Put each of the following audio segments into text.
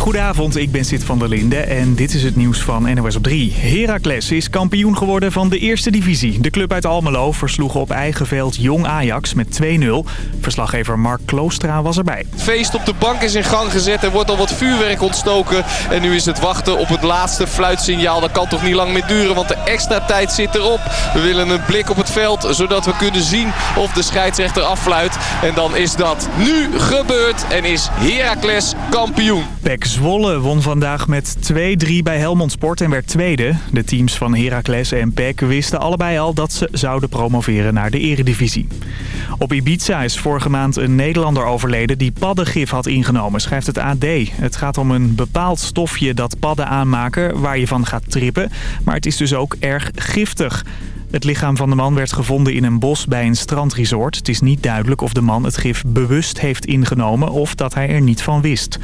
Goedenavond, ik ben Sid van der Linde en dit is het nieuws van NOS op 3. Heracles is kampioen geworden van de eerste divisie. De club uit Almelo versloeg op eigen veld Jong Ajax met 2-0. Verslaggever Mark Kloostra was erbij. Het feest op de bank is in gang gezet. Er wordt al wat vuurwerk ontstoken. En nu is het wachten op het laatste fluitsignaal. Dat kan toch niet lang meer duren, want de extra tijd zit erop. We willen een blik op het veld, zodat we kunnen zien of de scheidsrechter affluit. En dan is dat nu gebeurd en is Heracles kampioen. Pek Zwolle won vandaag met 2-3 bij Helmond Sport en werd tweede. De teams van Heracles en Pek wisten allebei al dat ze zouden promoveren naar de eredivisie. Op Ibiza is vorige maand een Nederlander overleden die paddengif had ingenomen, schrijft het AD. Het gaat om een bepaald stofje dat padden aanmaken waar je van gaat trippen. Maar het is dus ook erg giftig. Het lichaam van de man werd gevonden in een bos bij een strandresort. Het is niet duidelijk of de man het gif bewust heeft ingenomen of dat hij er niet van wist.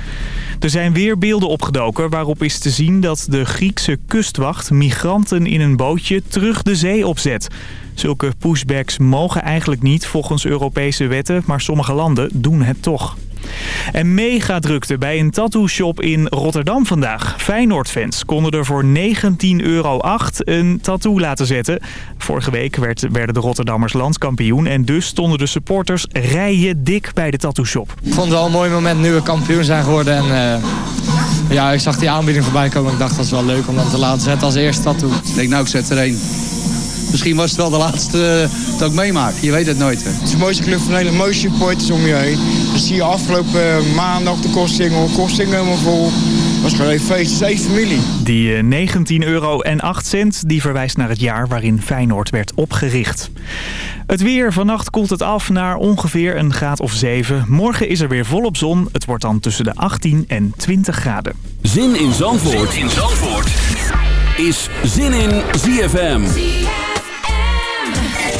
Er zijn weer beelden opgedoken waarop is te zien dat de Griekse kustwacht migranten in een bootje terug de zee opzet. Zulke pushbacks mogen eigenlijk niet volgens Europese wetten, maar sommige landen doen het toch. En mega drukte bij een tattoo-shop in Rotterdam vandaag. Feyenoord-fans konden er voor 19,08 euro een tattoo laten zetten. Vorige week werd, werden de Rotterdammers landskampioen... en dus stonden de supporters rijen dik bij de tattoo-shop. Ik vond het wel een mooi moment nu we kampioen zijn geworden. En, uh, ja, ik zag die aanbieding voorbij komen en ik dacht dat is wel leuk om dan te laten zetten als eerste tattoo. Ik denk nou, ik zet er één. Misschien was het wel de laatste uh, dat ik meemaak. Je weet het nooit. Hè. Het is de mooiste club van de hele mooie supporters om je heen. Dus zie je afgelopen maandag de kostingel, kosting helemaal vol. was gewoon een feest, het is één familie. Die uh, 19 euro en 8 cent die verwijst naar het jaar waarin Feyenoord werd opgericht. Het weer. Vannacht koelt het af naar ongeveer een graad of 7. Morgen is er weer volop zon. Het wordt dan tussen de 18 en 20 graden. Zin in Zandvoort, zin in Zandvoort. is Zin in ZFM.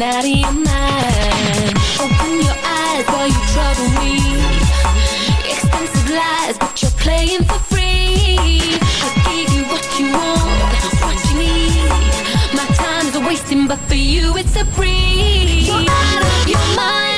Out of your mind. Open your eyes while you trouble me. Expensive lies but you're playing for free. I gave you what you want, what you need. My time is wasting but for you it's a breeze. You're out of your mind.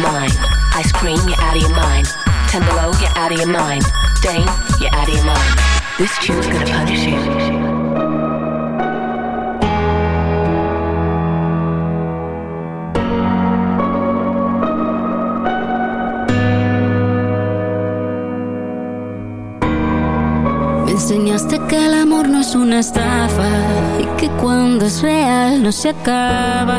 mind. Ice cream, you're out of your mind. Ten below, you're out of your mind. Dane, you're out of your mind. This tune's gonna punish you. Enseñaste que el amor no es una estafa y que cuando es real no se acaba.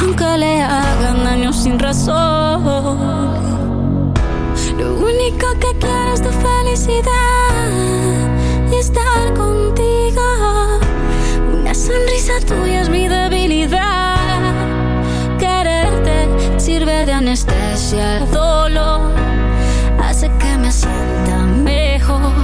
Aunque le hagan daño sin razón. Lo único que quiero es tu felicidad y estar contigo. Una sonrisa tuya es mi debilidad. Quererte sirve de anestesia el dolor. Hace que me sienta mejor.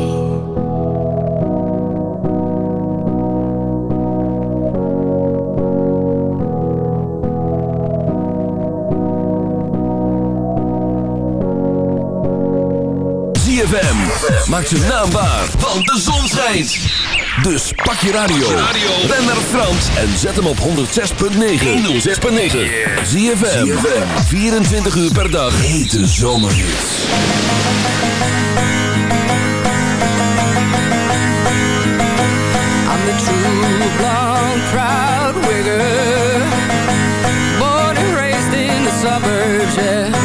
ZFM. Maak zijn naam waar, want de zon schijnt. Dus pak je radio. Ben naar Frans en zet hem op 106.9. 106.9. ZFM. 24 uur per dag. Hete zomerhits. I'm the true blonde proud wigger Born and raised in the suburbs, yeah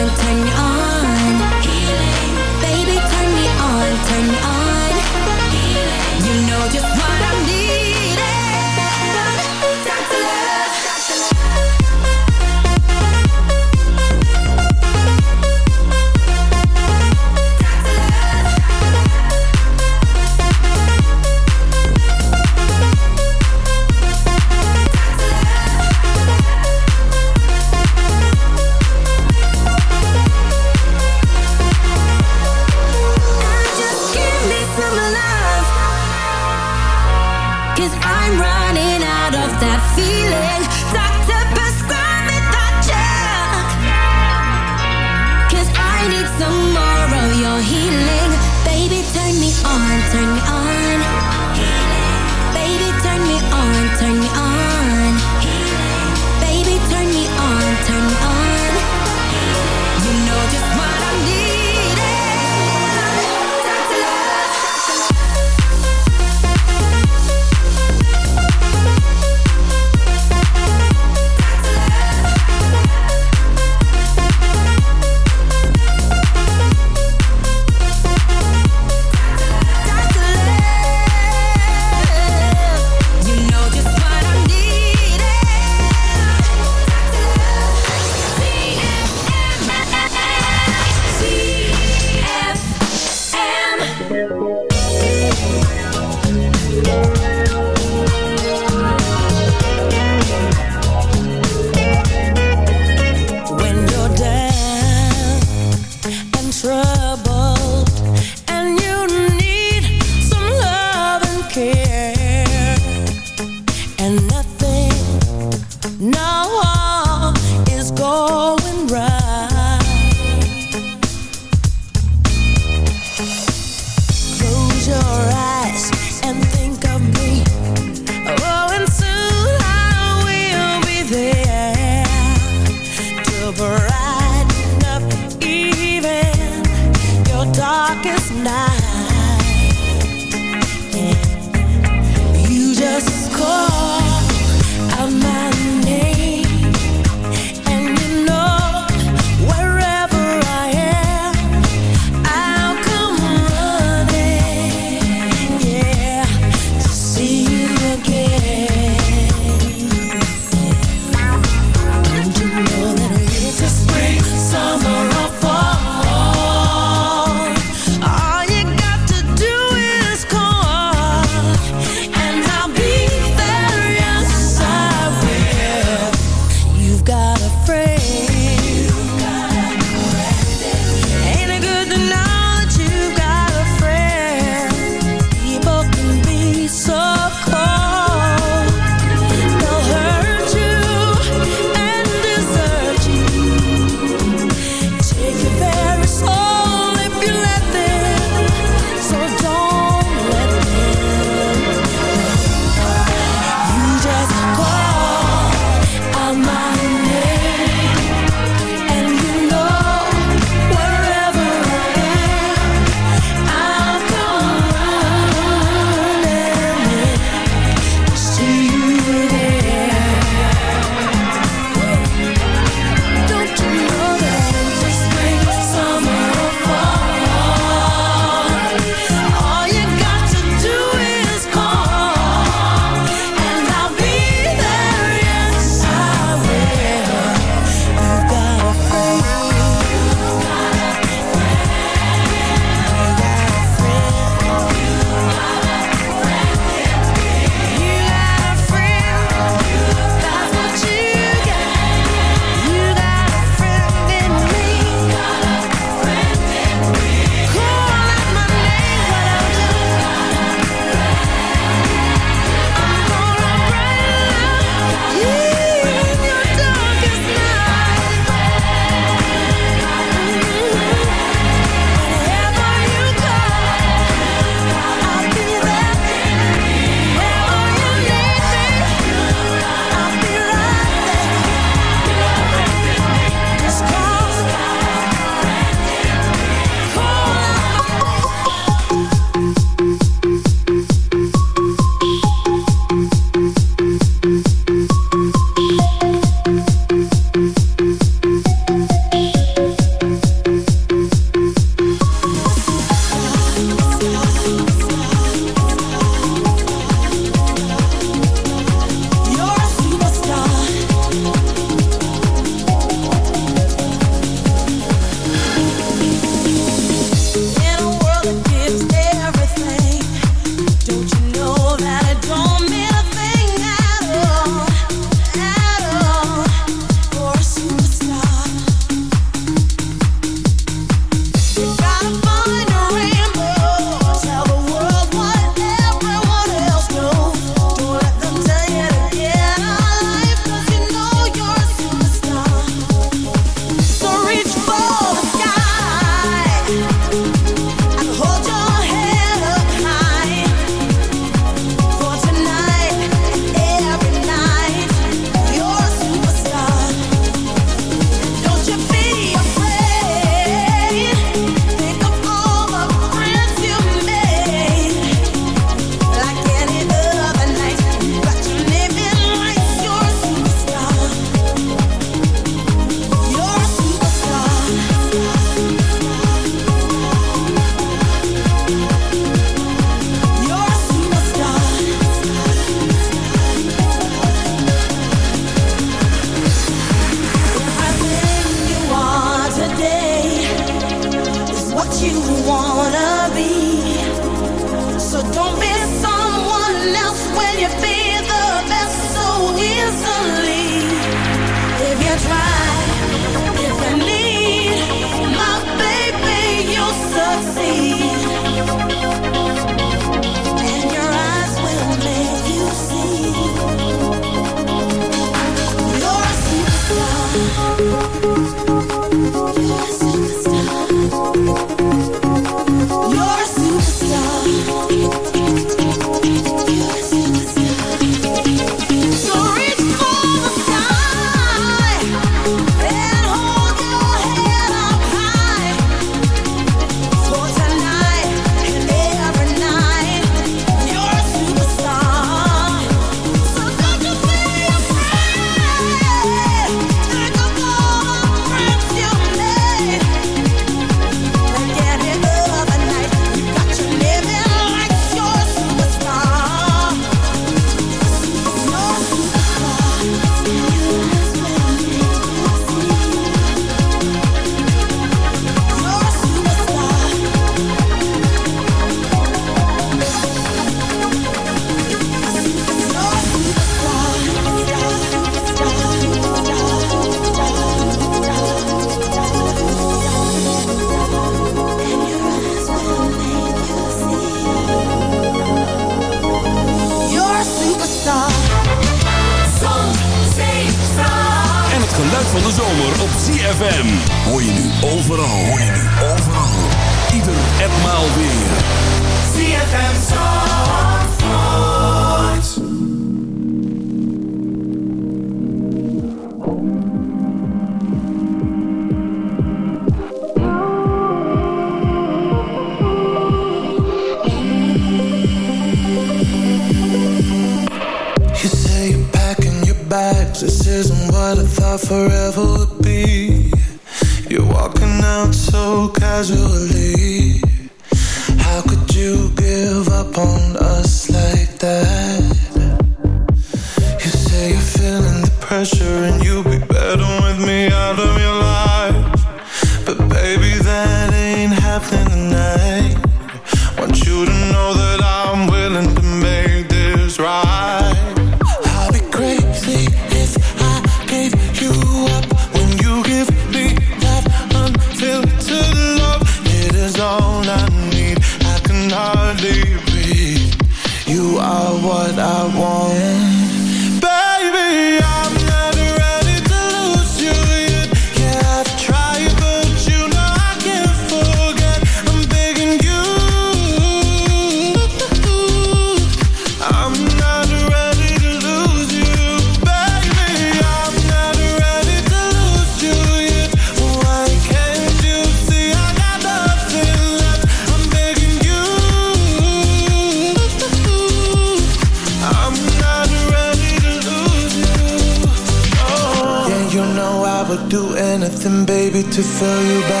to feel you back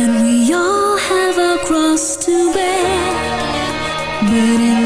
And we all have a cross to bear. But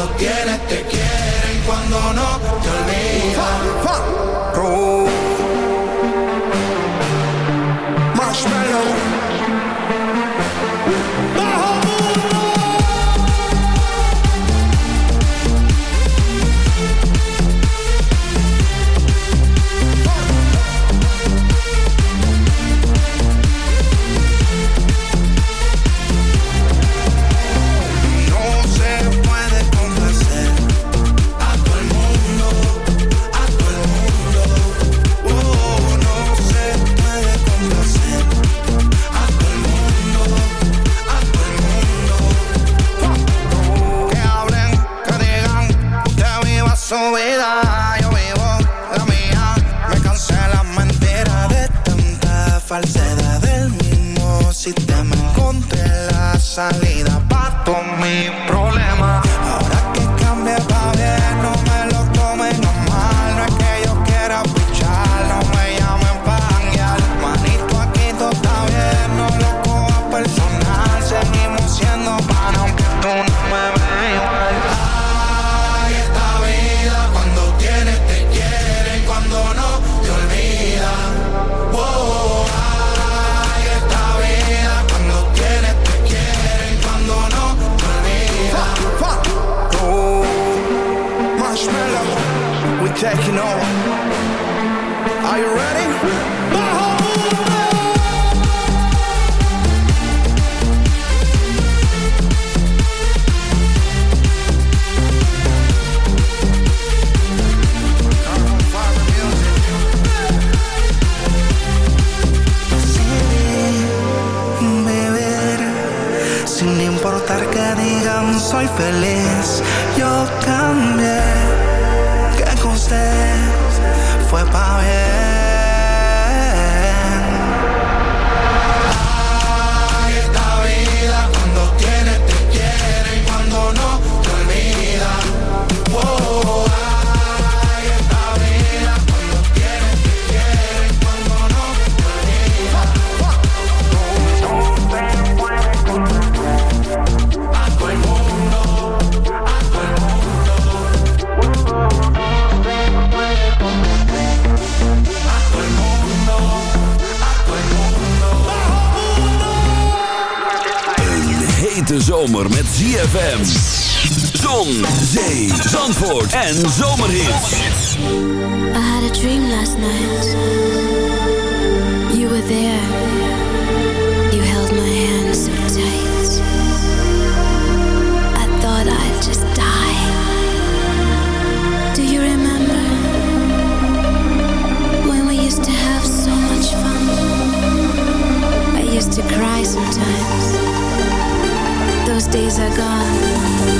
lo tienes te quieren, cuando no te olvidan. soy feliz. Yo cambié, que con usted fue para bien. zomer met ZFM. Zon, zee, zandvoort en zomerhit. I had a dream last night. You were there. You held my hand so tight. I thought I'd just die. Do you remember? When we used to have so much fun. I used to cry sometimes days are gone.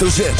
Hoofdletter Z.